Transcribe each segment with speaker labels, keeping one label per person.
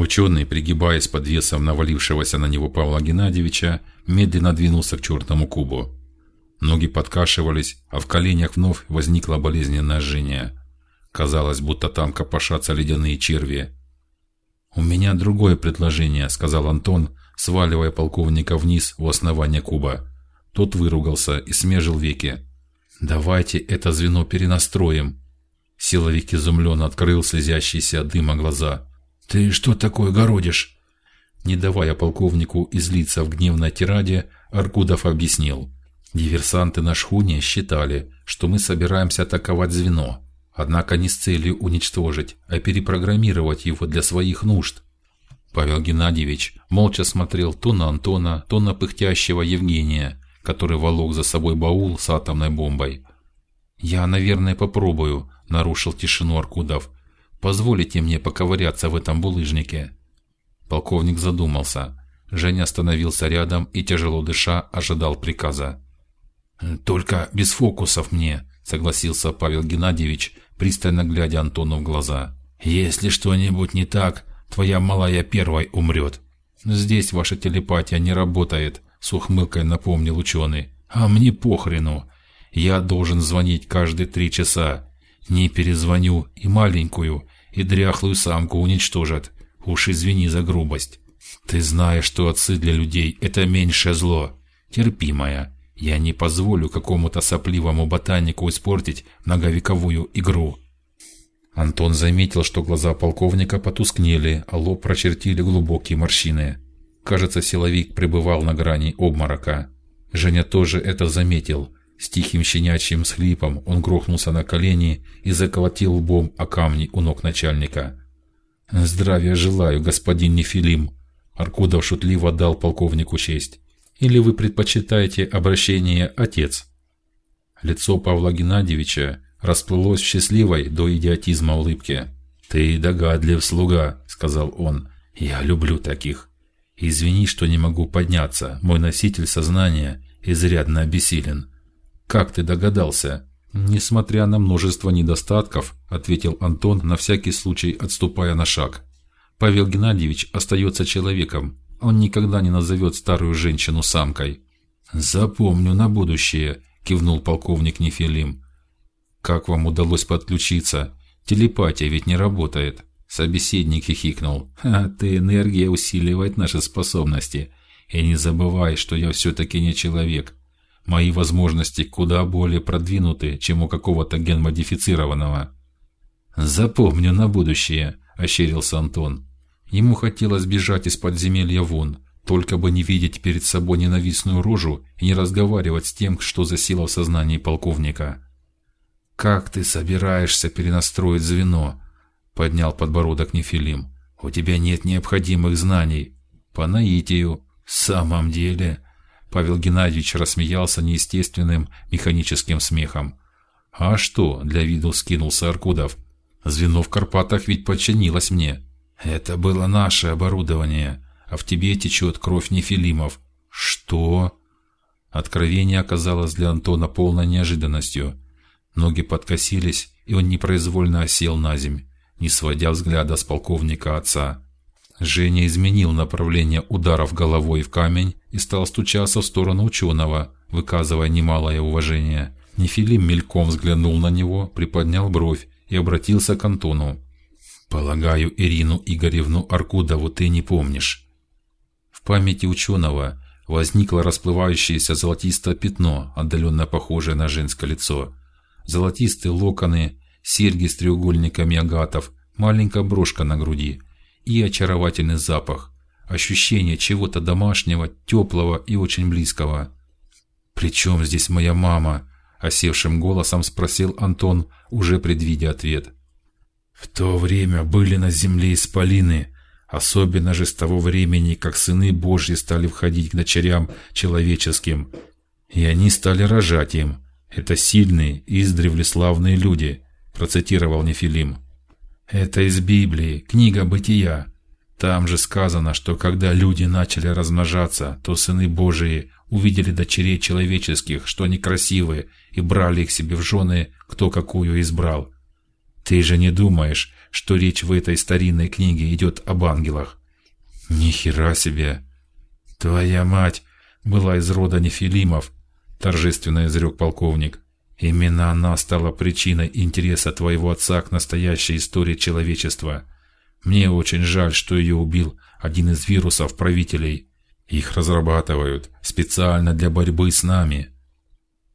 Speaker 1: Ученый, пригибаясь под весом навалившегося на него Павла Геннадьевича, медленно двинулся к черному кубу. Ноги подкашивались, а в коленях вновь возникло болезненное жжение. Казалось, будто там копошатся ледяные черви. У меня другое предложение, сказал Антон, сваливая полковника вниз у основания куба. Тот выругался и смежил веки. Давайте это звено перенастроим. Силовик изумленно открыл слезящиеся от дыма глаза. Ты что такое городишь? Не давая полковнику излиться в гневной тираде, Аркудов объяснил: диверсанты на шхуне считали, что мы собираемся атаковать звено, однако не с целью уничтожить, а перепрограммировать его для своих нужд. Павел Геннадьевич молча смотрел то на Антона, то на пыхтящего Евгения, который волок за собой баул с атомной бомбой. Я, наверное, попробую, нарушил тишину Аркудов. Позволите мне поковыряться в этом булыжнике. Полковник задумался. Женя остановился рядом и тяжело дыша ожидал приказа. Только без фокусов мне, согласился Павел Геннадьевич, пристально глядя Антону в глаза. Если что-нибудь не так, твоя малая первой умрет. Здесь ваша телепатия не работает, с ухмылкой напомнил ученый. А мне похрену. Я должен звонить каждые три часа. Не перезвоню и маленькую, и дряхлую самку уничтожат. Уж извини за грубость. Ты знаешь, что отцы для людей это меньшее зло, терпимое. Я не позволю какому-то сопливому ботанику испортить многовековую игру. Антон заметил, что глаза полковника потускнели, а лоб прочертили глубокие морщины. Кажется, силовик пребывал на грани обморока. Женя тоже это заметил. С тихим щенячьим схлипом он грохнулся на колени и заколотил лбом о камни у ног начальника. Здравия желаю, господин Нефилим. Аркудов шутливо дал полковнику честь. Или вы предпочитаете обращение отец? Лицо Павла Геннадьевича расплылось в счастливой до идиотизма улыбке. Ты догадлив слуга, сказал он. Я люблю таких. Извини, что не могу подняться. Мой носитель сознания изрядно обессилен. Как ты догадался? Несмотря на множество недостатков, ответил Антон на всякий случай, отступая на шаг. Павел Геннадьевич остается человеком. Он никогда не назовет старую женщину самкой. Запомню на будущее, кивнул полковник Нефилим. Как вам удалось подключиться? Телепатия ведь не работает. Собеседник хихикнул. А ты энергия усиливает наши способности. И не забывай, что я все-таки не человек. Мои возможности куда более продвинуты, чем у какого-то генмодифицированного. Запомню на будущее, ощерился Антон. Ему хотелось бежать из подземелья вон, только бы не видеть перед собой ненавистную рожу и не разговаривать с тем, что засело в сознании полковника. Как ты собираешься перенастроить звено? поднял подбородок Нефилим. У тебя нет необходимых знаний по наитию. В самом деле, Павел Геннадьевич рассмеялся неестественным механическим смехом. А что? Для виду скинулся Аркудов. Звено в Карпатах ведь подчинилось мне. Это было наше оборудование, а в тебе течет кровь нефилимов. Что? Откровение оказалось для Антона полной неожиданностью. Ноги подкосились, и он непроизвольно осел на земь, не сводя взгляда с полковника отца. Женя изменил направление ударов головой в камень и стал стучаться в сторону ученого, выказывая немалое уважение. Нефилим мельком взглянул на него, приподнял бровь и обратился к Антону. Полагаю, Ирину Игоревну Аркудову ты не помнишь. В памяти ученого возникло расплывающееся золотистое пятно, отдаленно похожее на женское лицо. Золотистые локоны, серьги с треугольниками агатов, маленькая брошка на груди и очаровательный запах, ощущение чего-то домашнего, теплого и очень близкого. Причем здесь моя мама? осевшим голосом спросил Антон, уже предвидя ответ. В то время были на земле исполины, особенно же с того времени, как сыны Божьи стали входить к дочерям человеческим, и они стали рожать им. Это сильные издревле славные люди, процитировал Нефилим. Это из Библии, книга Бытия. Там же сказано, что когда люди начали размножаться, то сыны Божии увидели дочерей человеческих, что они красивые, и брали их себе в жены, кто какую избрал. Ты же не думаешь, что речь в этой старинной книге идет об ангелах. Ни хера себе! Твоя мать была из рода нефилимов, торжественно изрек полковник. Именно она стала причиной интереса твоего отца к настоящей истории человечества. Мне очень жаль, что ее убил один из вирусов правителей. Их разрабатывают специально для борьбы с нами.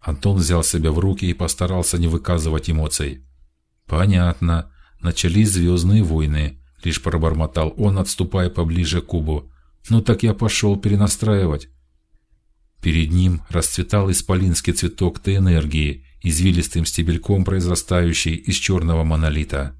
Speaker 1: Антон взял себя в руки и постарался не выказывать эмоций. Понятно. Начались звездные войны. Лишь пробормотал он, отступая поближе к кубу. Ну так я пошел перенастраивать. Перед ним расцветал исполинский цветок Т-энергии, извилистым стебельком произрастающий из черного монолита.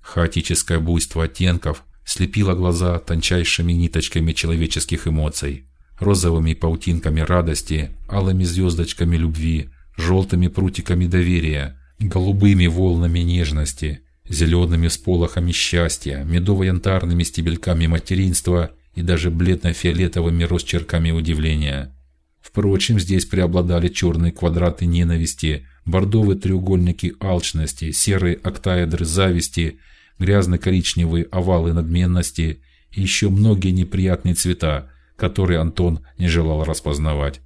Speaker 1: Хаотическое буйство оттенков слепило глаза тончайшими ниточками человеческих эмоций, розовыми паутинками радости, алыми звездочками любви, желтыми прутиками доверия, голубыми волнами нежности, зелеными сполохами счастья, медово-янтарными стебельками материнства и даже бледно-фиолетовыми росчерками удивления. Впрочем, здесь преобладали черные квадраты ненависти, бордовые треугольники алчности, серые октаэдры зависти, грязно-коричневые овалы надменности и еще многие неприятные цвета, которые Антон не желал распознавать.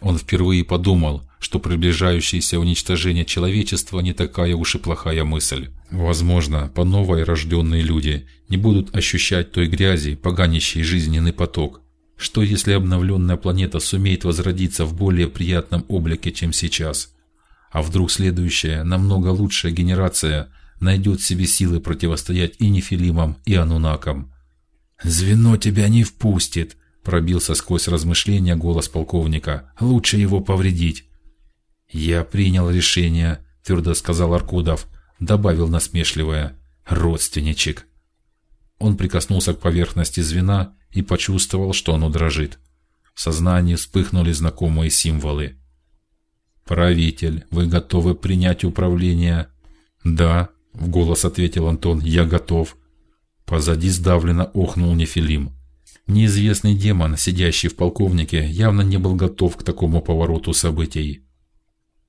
Speaker 1: Он впервые подумал, что приближающееся уничтожение человечества не такая уж и плохая мысль. Возможно, по новой рожденные люди не будут ощущать той грязи, поганящей жизненный поток. Что если обновленная планета сумеет возродиться в более приятном облике, чем сейчас? А вдруг следующая, намного лучшая генерация найдет в себе силы противостоять и нефилимам, и анунакам? Звено тебя не впустит, пробился сквозь размышления голос полковника. Лучше его повредить. Я принял решение, твердо сказал Аркудов, добавил насмешливое: родственничек. Он прикоснулся к поверхности звена и почувствовал, что оно дрожит. В сознании вспыхнули знакомые символы. Правитель, вы готовы принять управление? Да, в голос ответил Антон. Я готов. Позади сдавленно охнул Нефилим. Неизвестный демон, сидящий в полковнике, явно не был готов к такому повороту событий.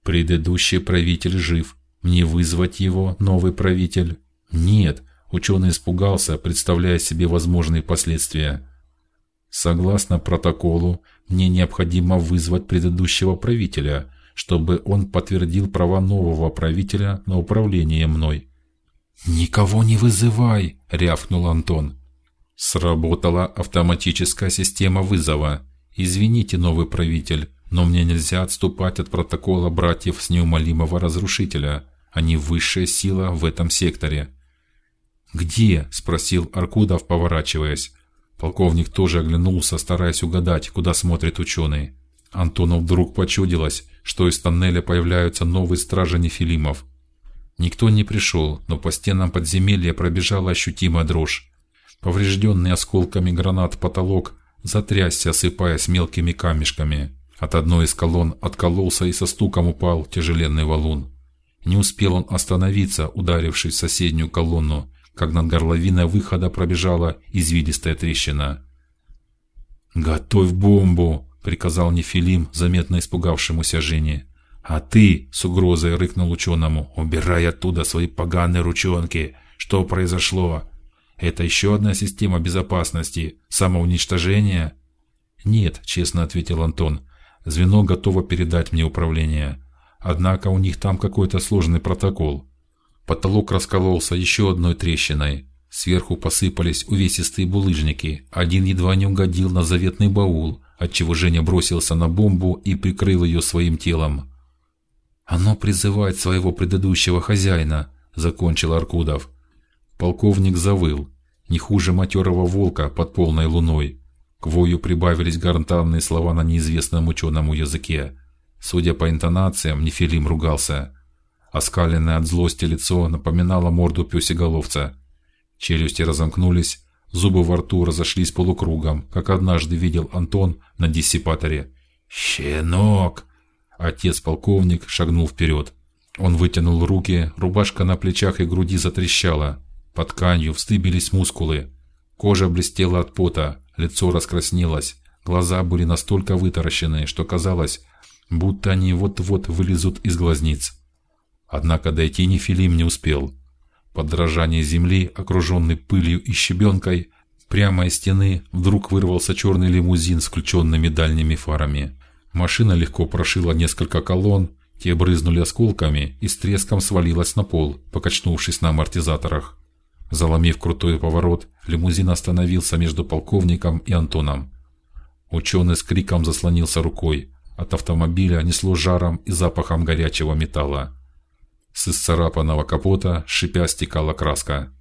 Speaker 1: Предыдущий правитель жив. Мне вызвать его, новый правитель? Нет. Ученый испугался, представляя себе возможные последствия. Согласно протоколу, мне необходимо вызвать предыдущего правителя, чтобы он подтвердил права нового правителя на управление мной. Никого не вызывай, рявкнул Антон. Сработала автоматическая система вызова. Извините, новый правитель, но мне нельзя отступать от протокола братьев с неумолимого разрушителя. Они высшая сила в этом секторе. Где? – спросил Аркудов, поворачиваясь. Полковник тоже оглянулся, стараясь угадать, куда смотрит ученый. Антону вдруг почудилось, что из тоннеля появляются новые стражи нефилимов. Никто не пришел, но по стенам подземелья пробежала ощутимая дрожь. Поврежденный осколками гранат потолок затрясся, осыпаясь мелкими камешками. От одной из колонн откололся и со стуком упал тяжеленный валун. Не успел он остановиться, ударившись в соседнюю колонну, как над горловиной выхода пробежала извилистая трещина. Готовь бомбу, приказал Нефилим, заметно испугавшемуся Жене. А ты, с угрозой рыкнул ученому, убирай оттуда свои поганые ручонки. Что произошло? Это еще одна система безопасности, самоуничтожение? Нет, честно ответил Антон. Звено готово передать мне управление. Однако у них там какой-то сложный протокол. Потолок раскололся еще одной трещиной. Сверху посыпались увесистые булыжники. Один едва не угодил на заветный баул, отчего Женя бросился на бомбу и прикрыл ее своим телом. Оно призывает своего предыдущего хозяина, закончил Аркудов. Полковник завыл, не хуже матерого волка под полной луной. К вою прибавились гортанные слова на неизвестном ученому языке. Судя по интонациям, Нефилим ругался. Оскаленное от злости лицо напоминало морду пёсеголовца. Челюсти разомкнулись, зубы во рту разошлись полукругом, как однажды видел Антон на диссипаторе. Щенок! Отец полковник шагнул вперед. Он вытянул руки, рубашка на плечах и груди затрещала, под тканью встыбились мускулы, кожа блестела от пота, лицо раскраснелось, глаза были настолько вытаращены, что казалось, будто они вот-вот вылезут из глазниц. Однако дойти Нефилим не успел. Под дрожание земли, окруженный пылью и щебенкой, прямо из стены вдруг вырвался черный лимузин с включенными дальними фарами. Машина легко прошила несколько колонн, те брызнули осколками и с треском свалилась на пол, покачнувшись на амортизаторах. Заломив крутой поворот, лимузин остановился между полковником и Антоном. Ученый с криком заслонился рукой. От автомобиля несло жаром и запахом горячего металла. С исцарапанного капота шипя стекала краска.